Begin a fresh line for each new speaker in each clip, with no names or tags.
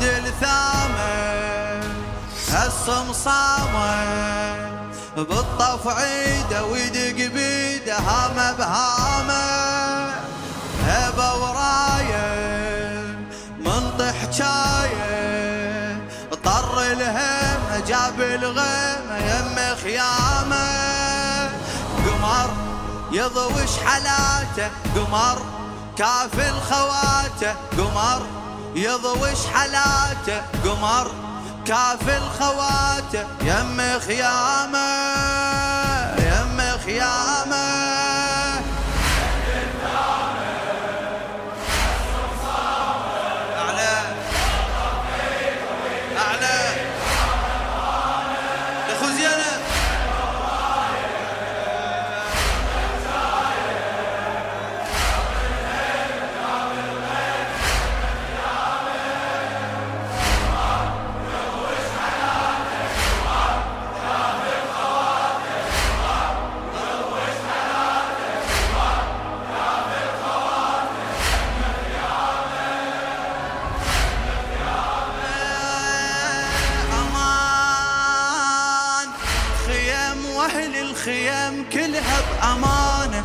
شد الثامن الصمصامة بالطف عيده ويدق بيده هامه بهامه هبة وراية من حجايه طر الهم جاب الغيمة يم خيامة. قمر يضوش حلاته قمر كافل خواته قمر يضوش حلاته قمر كافل خواته يم خيامه. الخيم كلها بأمانة.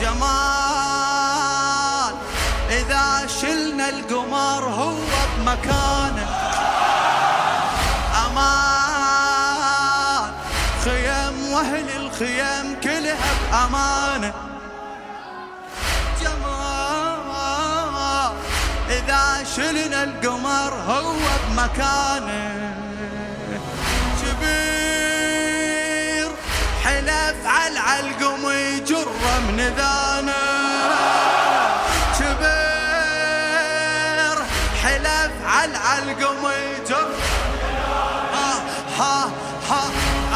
جمال إذا شلنا القمر هو بمكانه. أمان خيم وأهل الخيم كلها بأمانة. جمال إذا شلنا القمر هو بمكانه. العلقم يجره من ذانه كبير حلف على العلقم يجر ها ها ها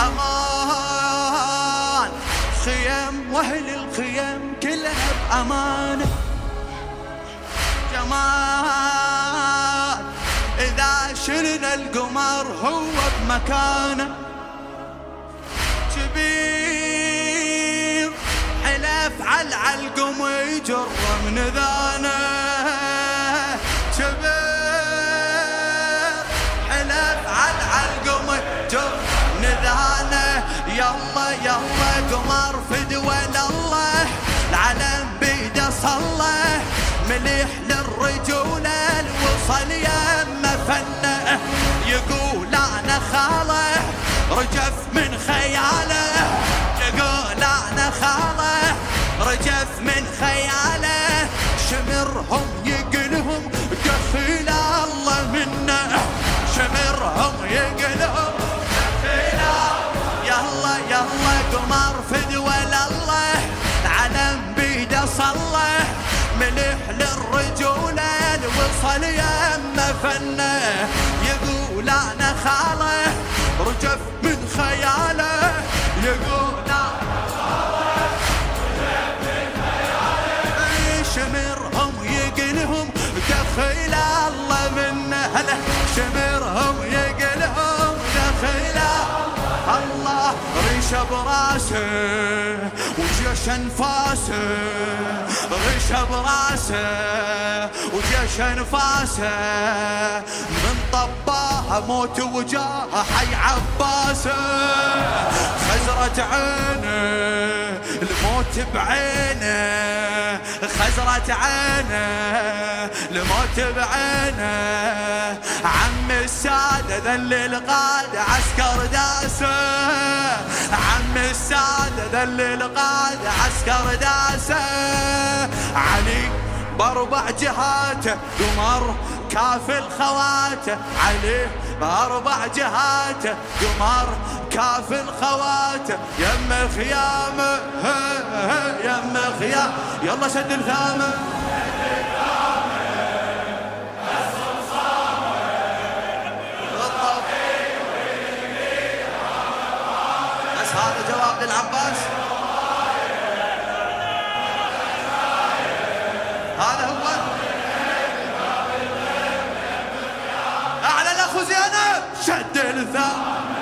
أمان. خيم وأهل الخيم كلها بامانه جمال إذا شلنا القمر هو بمكانه. العلقم يجر من ذانه. كبير حلف على العلقم يجر من ذانه. يلا يلا قمر فدوى الله العلم بيده صلى. مليح للرجولة الوصل يم فنه يقول أنا خاله. رجف رجف من خياله شمرهم يقلهم دخيل الله منه. شمرهم يقلهم دخيل يلا يلا قمر فدوى لله العلم بيده صلى. ملح للرجولة الوصل يم فنه. يقول أنا خاله رجف من خياله. ريشه براسه وجيش انفاسه ريشه براسه وجيش انفاسه. من طباها موت وجاه حي عباسه خزرة عينه الموت بعينه خزرة عينه الموت بعينه. عم السادة ذل القادة عسكر داسه. عم السادة ذل القادة عسكر داسه. علي باربع جهاته قمر كافل خواته عليه بأربع جهاته قمر كافل خواته يم الخيامه يم الخيام. يلا شد الثامه هذا جواب للعباس. هذا هو شد الثامه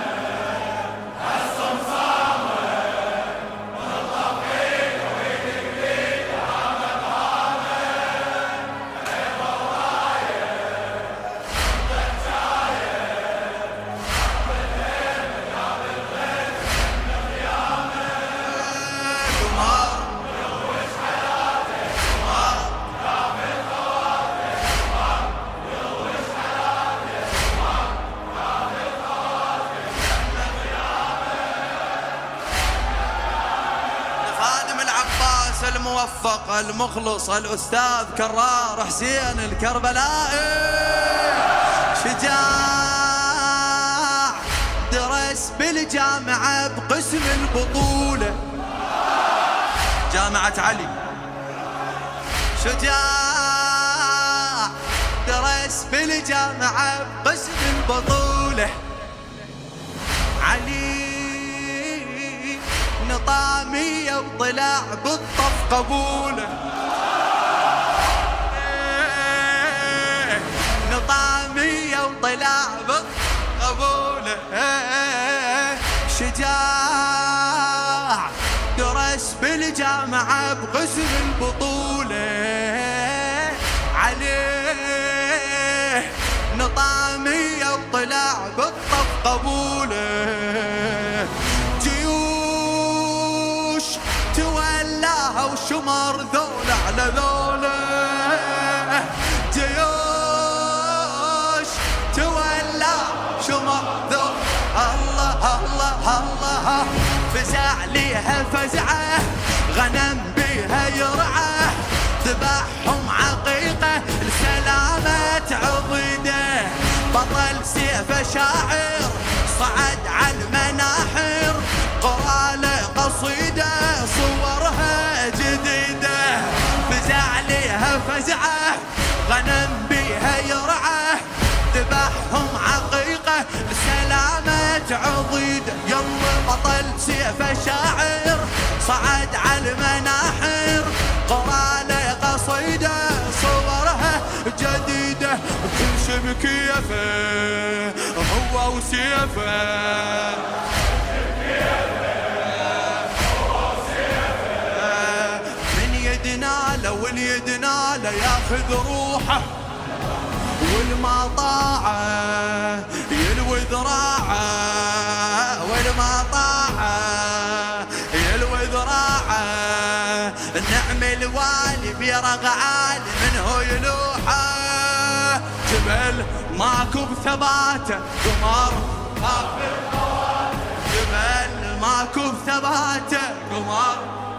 المخلص الأستاذ كرار حسين الكربلائي. شجاع. درس بالجامعة بقسم البطولة. جامعة علي. شجاع. درس بالجامعة بقسم البطولة. علي. نطامية وطلع بالطف قبوله نطامية وطلع بالطف قبوله شجاع درس بالجامعة بقسم البطولة عليه نطامية وطلع بالطف قبوله وشمر ذولا على ذولا جيوش تولى شمر ذولا الله الله الله. فزع ليها فزعة غنم بيها يرعى. ذبحهم عقيقة لسلامة عضيدة. بطل سيف شاعر صعد على غنم بيها يرعى ذبحهم عقيقة لسلامه عضيده يلا بطل سيف شاعر صعد على المناحر. قراله قصيدة صورها جديدة. كل شي بكيفه هو وسيفه. يدنا له واليدنا له ياخذ روحه والما طاعه يلوي ذراعه والما طاعه يلوي ذراعه النعم الوالي بيرغ عالي منه يلوحه جبل ماكو بثباته قمر غافل جبل ماكو بثباته قمر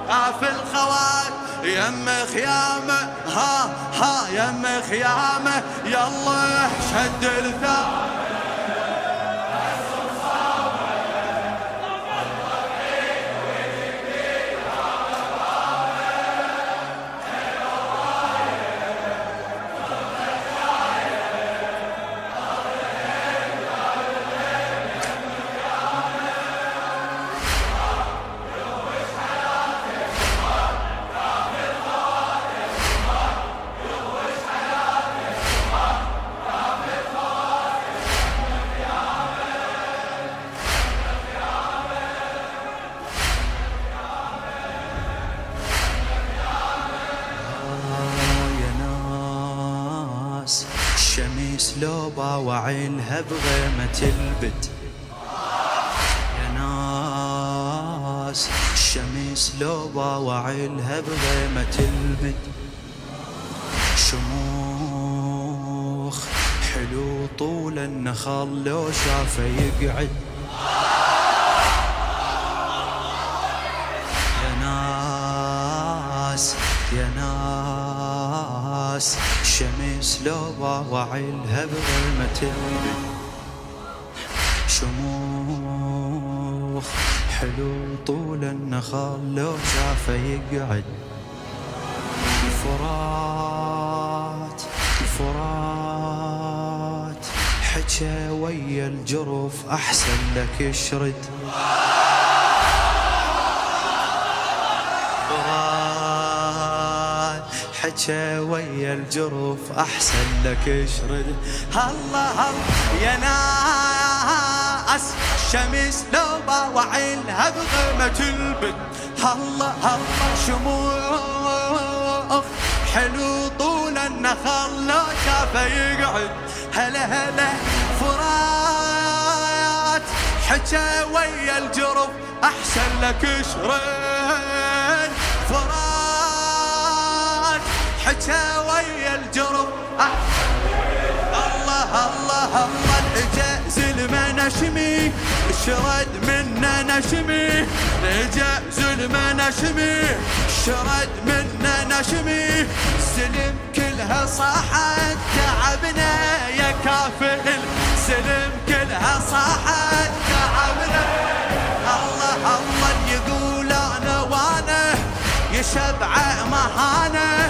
غافل خوات يم خيامه ها ها يم خيامه يلا شد الثار الشمس لو باوعلها بغيمة البد يا ناس الشمس لو باوعلها بغيمة البد شموخ حلو طول النخل لو شافه يقعد. يا ناس شمس لو باوعلها بغيمة البد شموخ حلو طول النخل لو شافه يقعد. الفرات الفرات حكى ويا الجرف أحسن لك اشرد حكى ويا الجرف أحسن لك اشرد. الله يا ناس الشمس لو باوعلها بغيمة البد الله الله شموخ حلو طول النخل لو شافه يقعد. هلا هلا فرات حكى ويا الجرف أحسن لك شرين حكى ويا أحسن الله الله الله الإجاز المنشمي الشرد منا نشمي. الإجاز المنشمي شرد منا نشمي. سلم كلها صاحت. تعبنا يا كافل سلم كلها صاحت. تعبنا. الله الله يقول أنا وأنا. يشبع مهانة.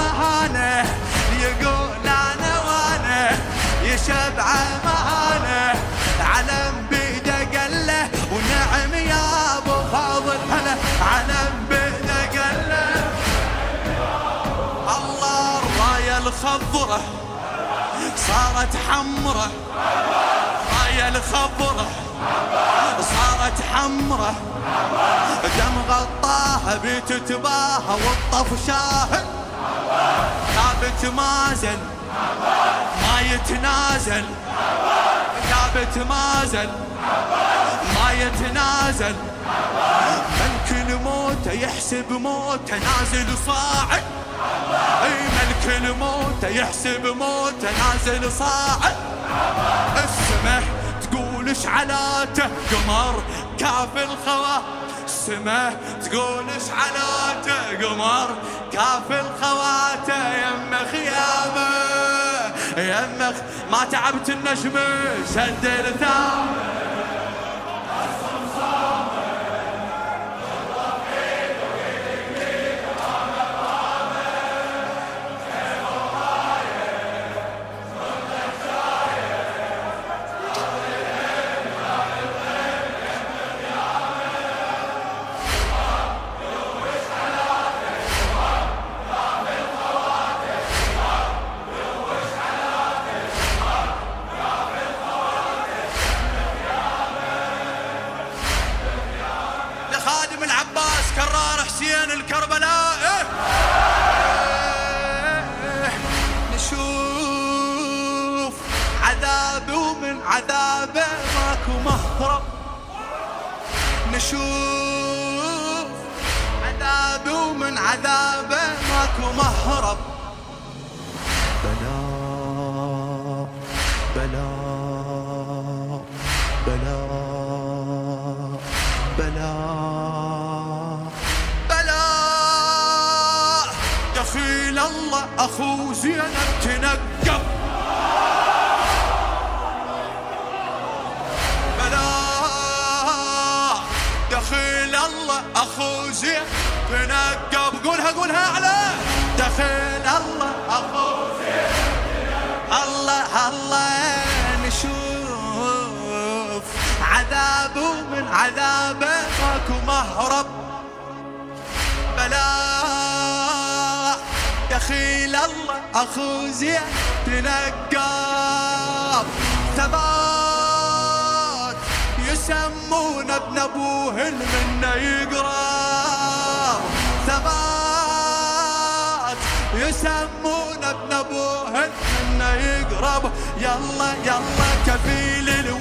يشبع مهانه علم بيده قله ونعم يا أبو فاضل هلا. علم بيده قله. الله الرايه الخضرة صارت حمرة. هاي الخضرة صارت حمرة. دم غطاها بتتباهى والطف شاهد. ثابت مازل ما يتنازل. ثابت مازل ما يتنازل. من كل موته يحسب موته نازل صاعد. أي ملك الموت يحسب موته نازل صاعد. السماء تقول شعلاته قمر كاف الخوا. السماء تقول شعلاته قمر كاف الخواته. يم خيامه يم ما تعبت النجم سد الثامن نشوف عذابه ومن عذابه ماكو مهرب. عذابه ماكو مهرب. بلا دخيل الله اخو زين تنقاب ثبات يسمون ابن ابوه منا يقرب ثبات يسمون ابن ابوه منا يقرب يلا يلا كفيل الوديعه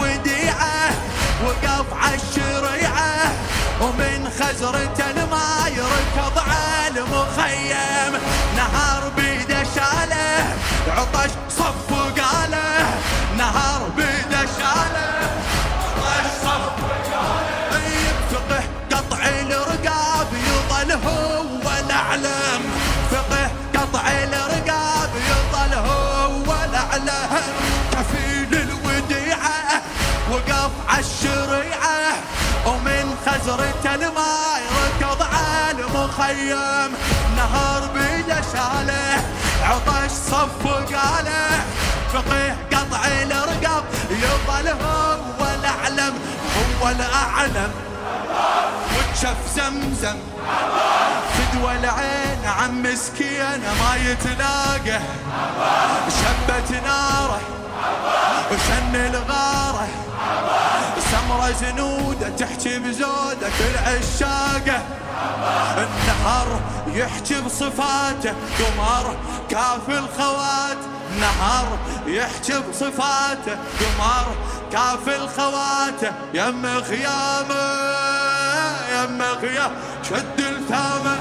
وقف عالشريعه ومن خزرة ما يركض على المخيم. نهار بيده شاله عطش صف وقاله. نهار بيده شاله عطش صف وقاله. فقه قطع الرقاب يظل هو الأعلم. فقه قطع الرقاب يظل هو الأعلم. كفيل المخيم نهار بيده شاله عطش صف قاله فقيه قطع الرقب يظل هو الاعلم هو الأعلم. وتشف زمزم. فدوى العين عم مسكين ما يتلاقى. شبت ناره وشن الغاره. سمر النهر زنوده تحكي بزوده كل عشاقه. النهر يحكي بصفاته قمر كافي الخوات نهر يحكي بصفاته قمر كافي الخوات يم خيامه يم خيامه شد الثامه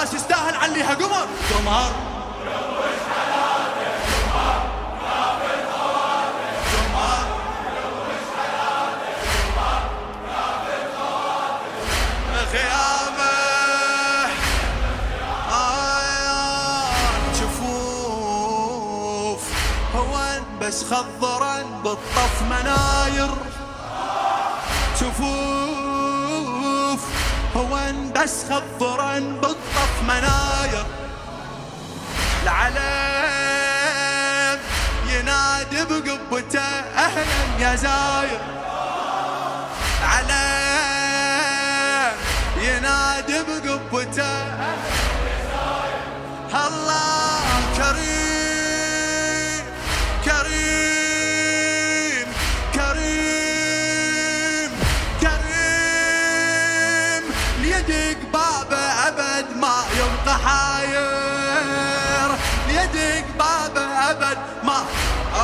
العباس يستاهل عليها قمر قمر بس خضرا بالطف مناير شفوف هون بس خضرا بالطف مناير العلم ينادي بقبته أهلا يا زاير علم ينادي بقبته الله كريم. ما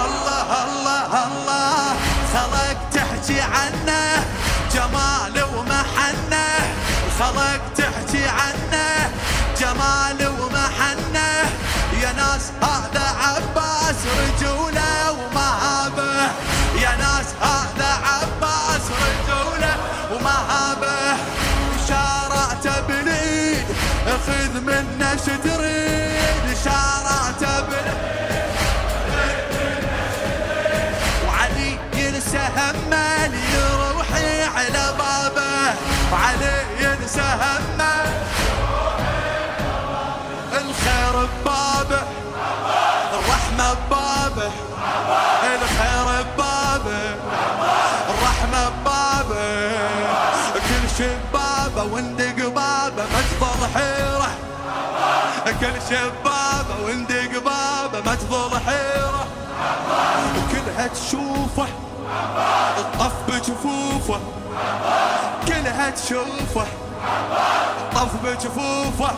الله الله الله خلق تحكي عنه جمال ومحنة. خلق تحكي عنه جمال ومحنة. يا ناس هذا عباس رجوله ومهابه يا ناس هذا عباس رجوله ومهابه شارعته بالايد خذ منه كل شي ببابه وندق بابه ما تظل حيرة كلها تشوفه الطف بجفوفه. كلها تشوفه طف بجفوفه.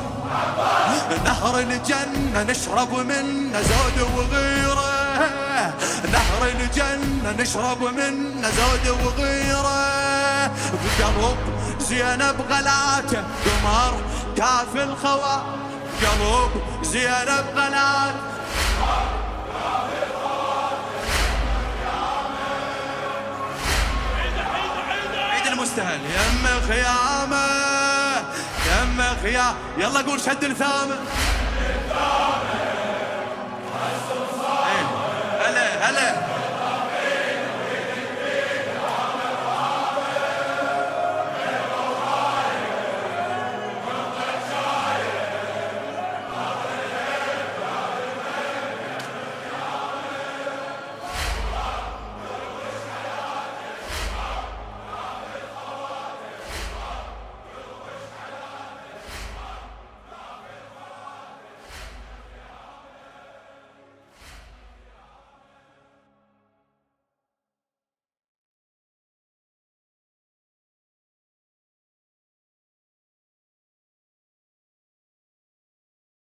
نهر الجنة نشرب منه زود وغيره. نهر الجنة نشرب منه زود وغيره. بقلب زينب غلاته قمر كاف الخوا قلب زينب غلاته عيد المستهل يم خيامة يم خيام يلا قول شد الثامن.